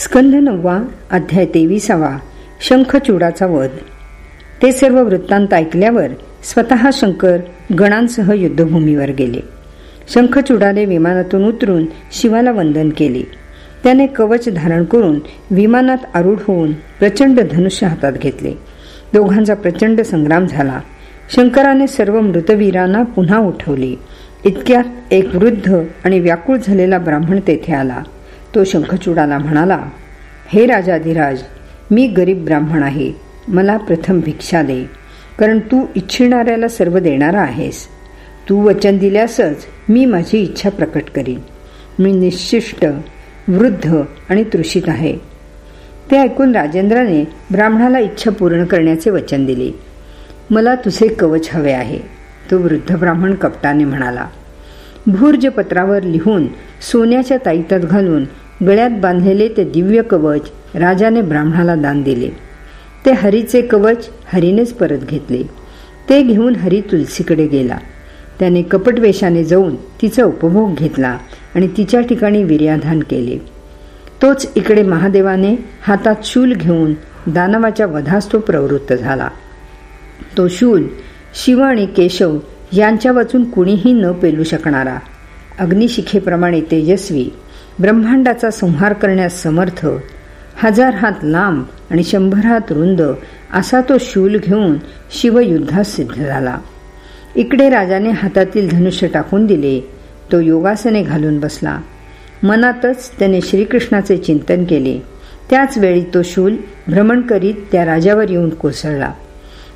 स्कंध नववा अध्याय तेविसावा शंखचूडाचा वध. ते सर्व वृत्तांत ऐकल्यावर स्वतः शंकर गणांसह युद्धभूमीवर गेले. शंखचूडाने विमानातून उतरून शिवाला वंदन केले. त्याने कवच धारण करून विमानात आरूढ होऊन प्रचंड धनुष्य हातात घेतले. दोघांचा प्रचंड संग्राम झाला. शंकराने सर्व मृतवीरांना पुन्हा उठवले. इतक्यात एक वृद्ध आणि व्याकुळ झालेला ब्राह्मण तेथे आला. तो शंखचूडाला म्हणाला हे राजाधिराज मी गरीब ब्राह्मण आहे. मला प्रथम भिक्षा दे कारण तू इच्छिणाऱ्याला सर्व देणारा आहेस. तू वचन दिल्यासच मी माझी इच्छा प्रकट करीन. मी निश्चिष्ट वृद्ध आणि तृषित आहे. ते ऐकून राजेंद्राने ब्राह्मणाला इच्छा पूर्ण करण्याचे वचन दिले. मला तुझे कवच हवे आहे तो वृद्ध ब्राह्मण कपटाने म्हणाला. भूर्ज पत्रावर लिहून सोन्याच्या ताईतात घालून गळ्यात बांधलेले ते दिव्य कवच राजाने ब्राह्मणाला दान दिले. ते हरीचे कवच हरीनेच परत घेतले. ते घेऊन हरी तुलसीकडे गेला. त्याने कपटवेशाने जाऊन तिचा उपभोग घेतला आणि तिच्या ठिकाणी विर्याधान केले. तोच इकडे महादेवाने हातात शूल घेऊन दानवाच्या वधास तो प्रवृत्त झाला. तो शूल शिव आणि केशव यांच्या वाचून कुणीही न पेलू शकणारा. अग्निशिखेप्रमाणे तेजस्वी ब्रह्मांडाचा संहार करण्यास समर्थ हजार हात लांब आणि शंभर हात रुंद असा तो शूल घेऊन शिवयुद्धात सिद्ध झाला. इकडे राजाने हातातील धनुष्य टाकून दिले तो योगासने घालून बसला. मनातच त्याने श्रीकृष्णाचे चिंतन केले. त्याच वेळी तो शूल भ्रमण करीत त्या राजावर येऊन कोसळला.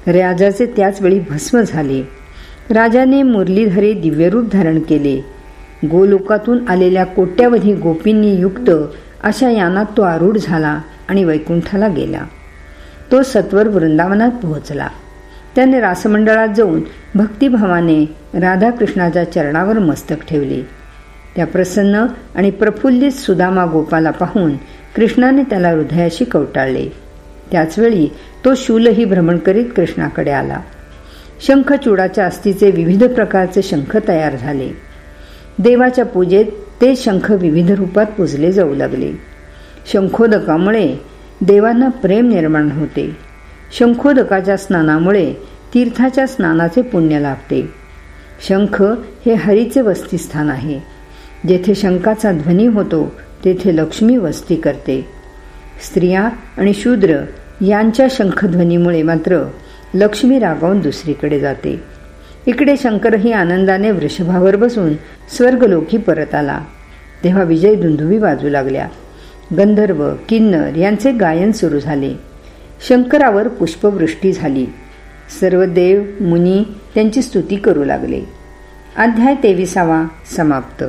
राजाचे त्याच वेळी भस्म झाले. राजाने मुरलीधरे दिव्यरूप धारण केले. गोलोकातून आलेल्या कोट्यावधी गोपींनी युक्त अशा यानात तो आरूढ झाला आणि वैकुंठाला गेला. तो सत्वर वृंदावनात पोहोचला. त्याने रासमंडळात जाऊन भक्तिभावाने राधाकृष्णाच्या चरणावर मस्तक ठेवले. त्या प्रसन्न आणि प्रफुल्लित सुदामा गोपाला पाहून कृष्णाने त्याला हृदयाशी कवटाळले. त्याचवेळी तो शूलही भ्रमण करीत कृष्णाकडे आला. शंखचूडाच्या अस्तीचे विविध प्रकारचे शंख तयार झाले. देवाच्या पूजेत ते शंख विविध रूपात पुजले जाऊ लागले. शंखोदकामुळे देवांना प्रेम निर्माण होते. शंखोदकाच्या स्नानामुळे तीर्थाच्या स्नानाचे पुण्य लाभते. शंख हे हरीचे वस्तीस्थान आहे. जेथे शंखाचा ध्वनी होतो तेथे लक्ष्मी वस्ती करते. स्त्रिया आणि शूद्र यांच्या शंखध्वनीमुळे मात्र लक्ष्मी रागावून दुसरीकडे जाते. इकडे शंकरही आनंदाने वृषभावर बसून स्वर्गलोकी परत आला. तेव्हा विजय दुंदुवी वाजू लागल्या. गंधर्व किन्नर यांचे गायन सुरू झाले. शंकरावर पुष्पवृष्टी झाली. सर्व देव मुनी त्यांची स्तुती करू लागले. अध्याय तेविसावा समाप्त.